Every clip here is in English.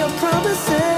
your promises.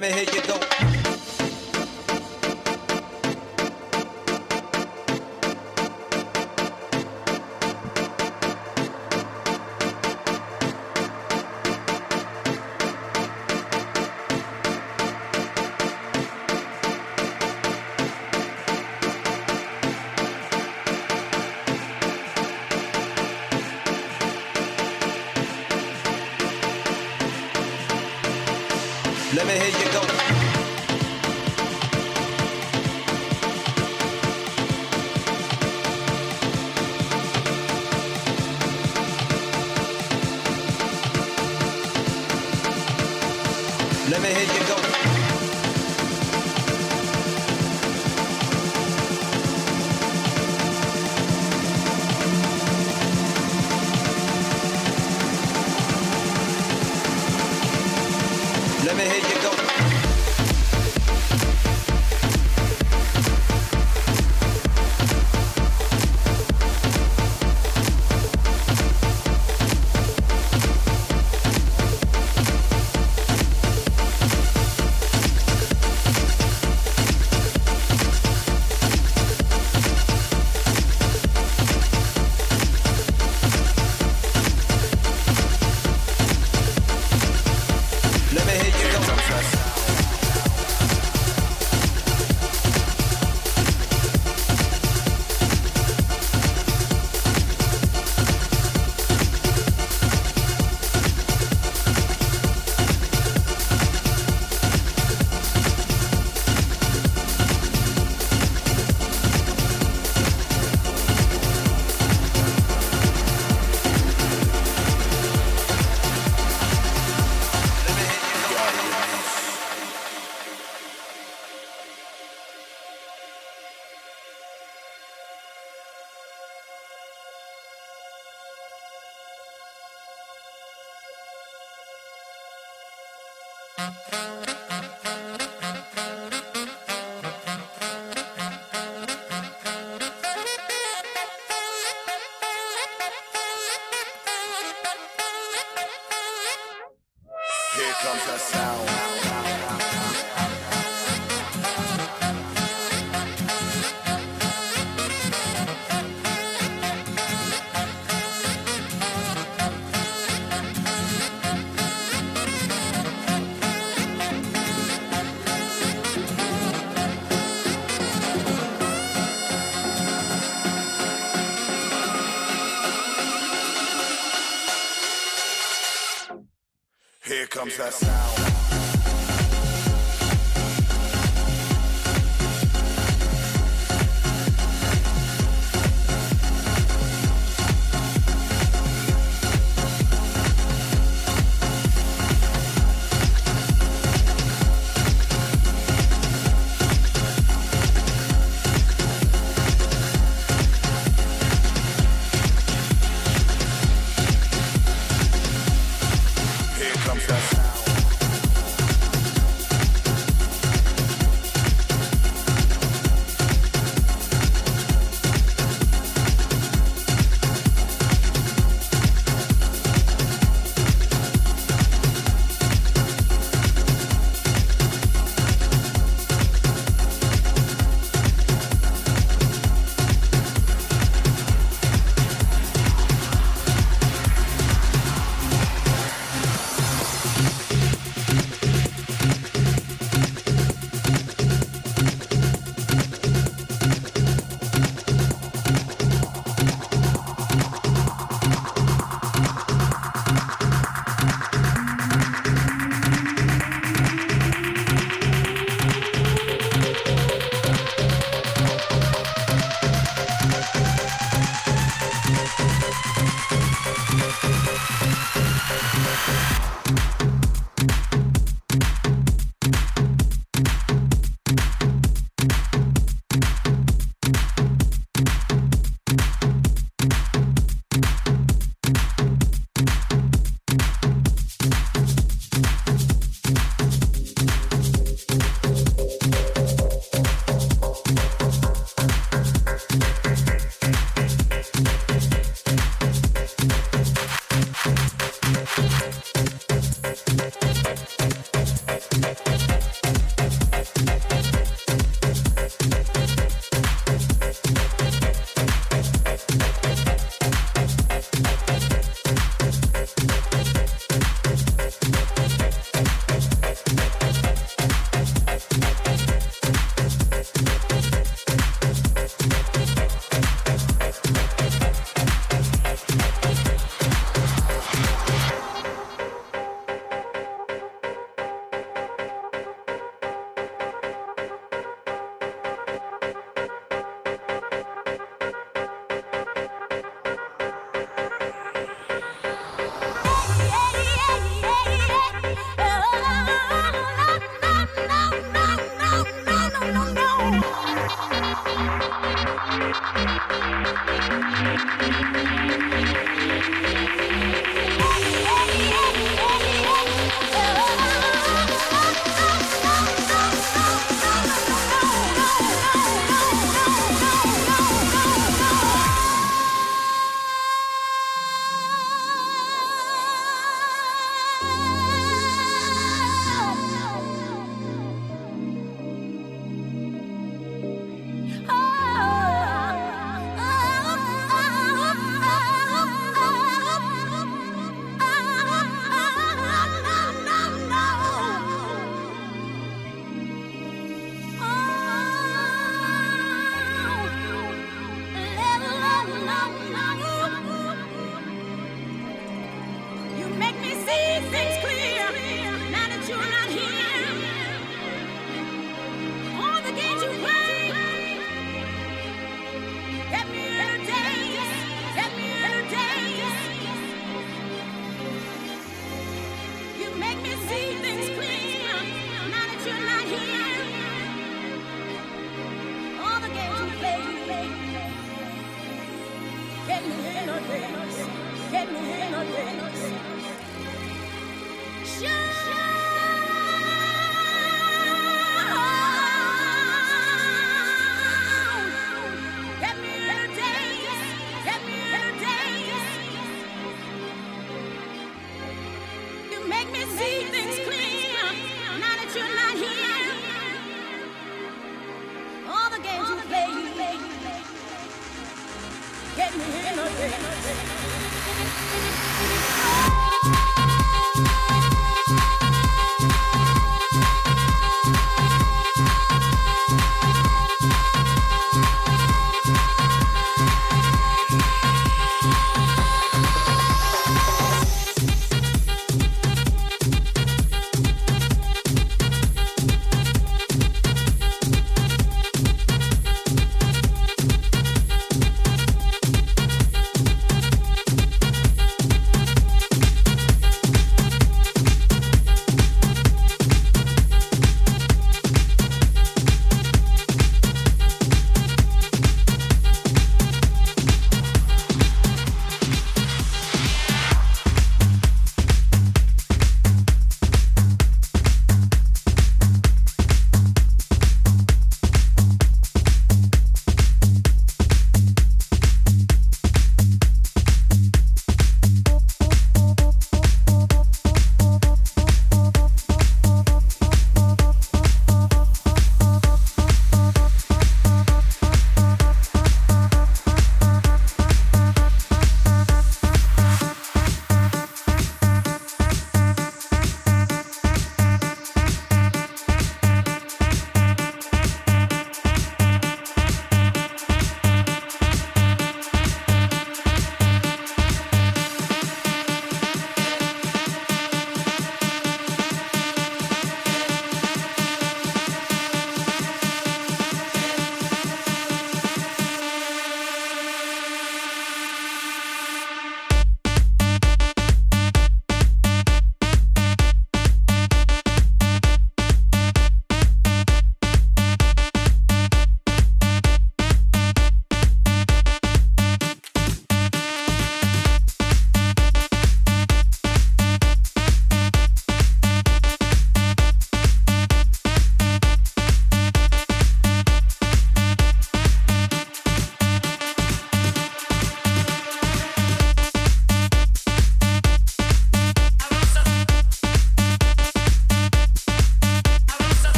Let me hear you go.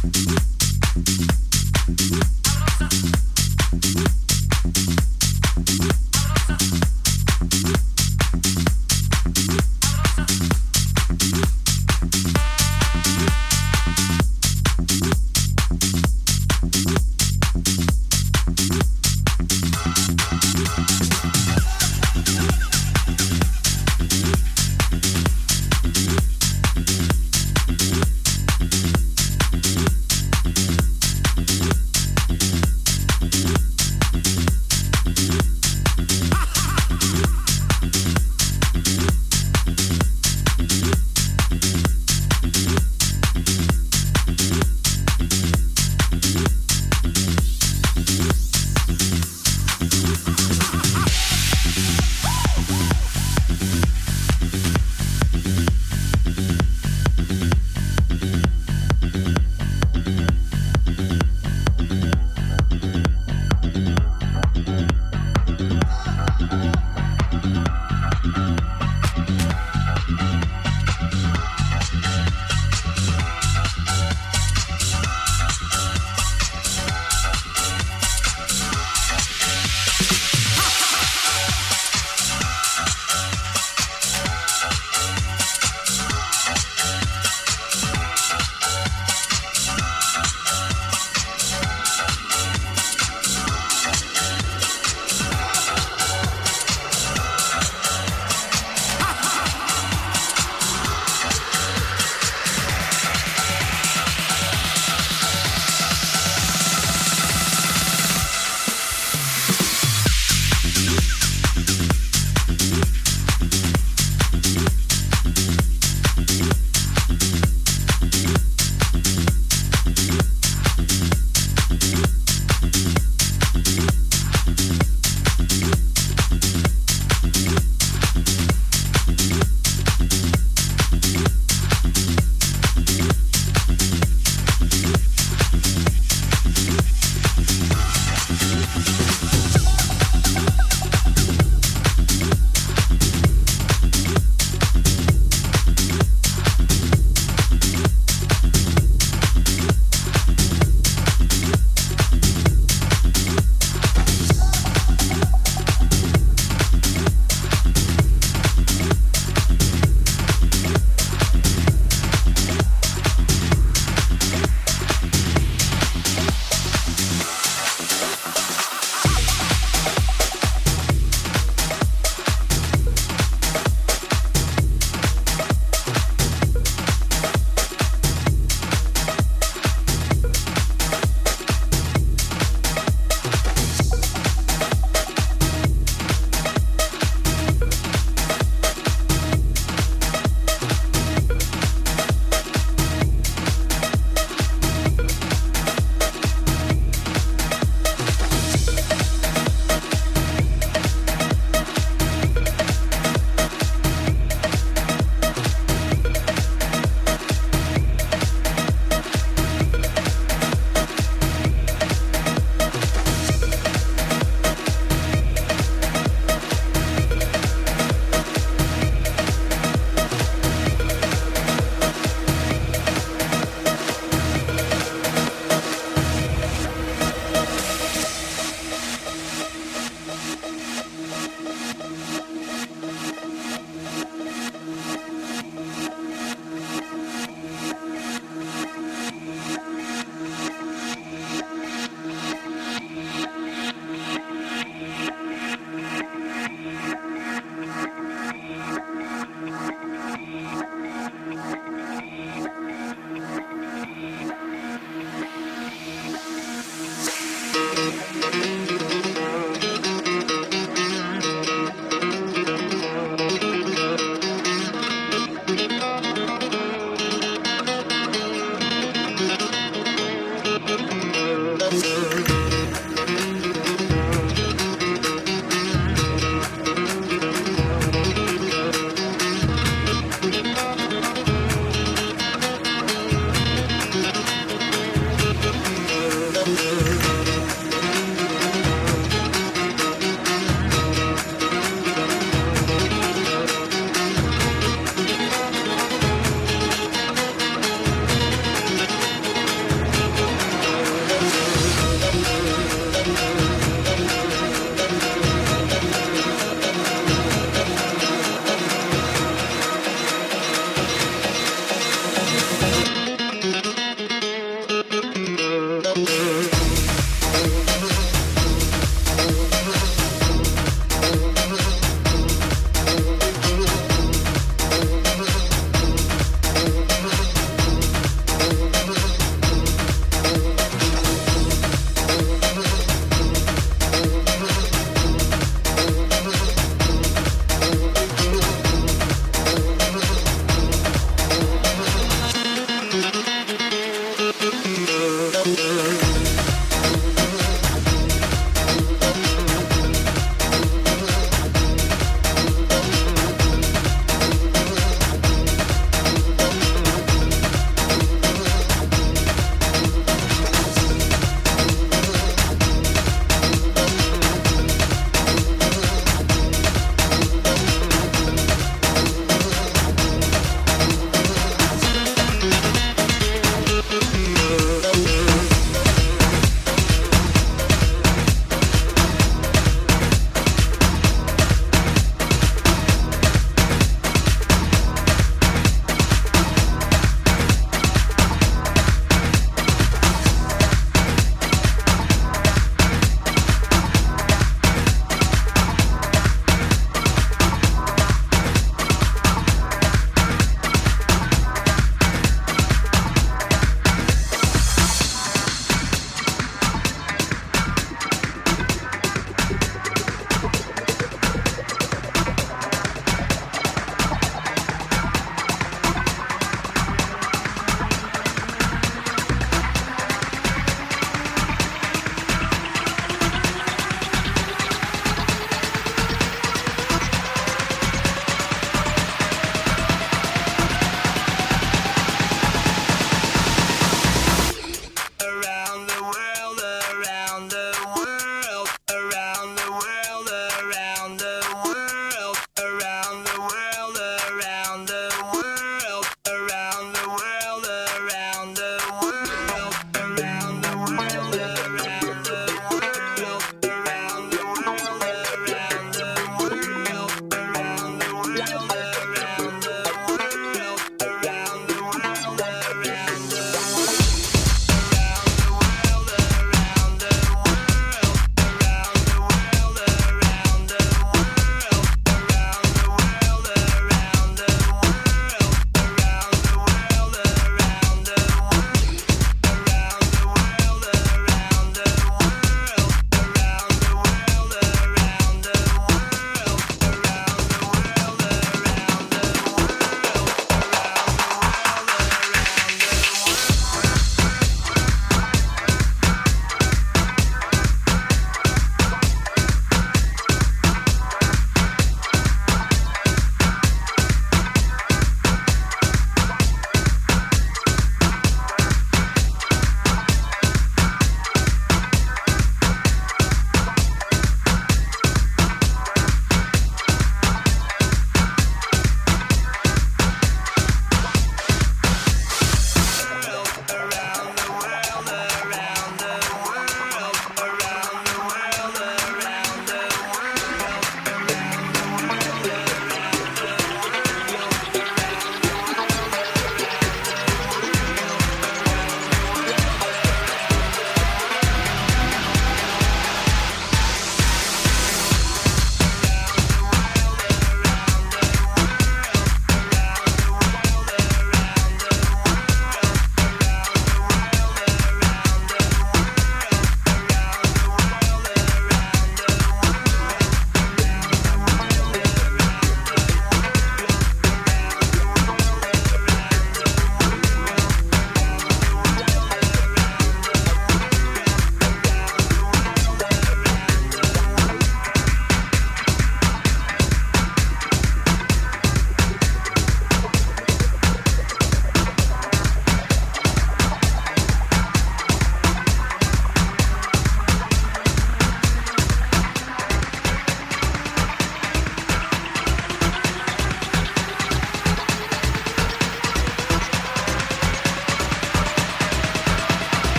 Mm-hmm.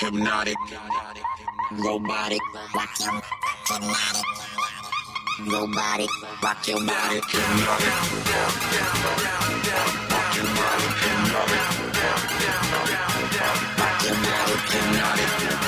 Hypnotic, robotic, rock your hypnotic, robotic, rock your body, hypnotic, hypnotic, hypnotic,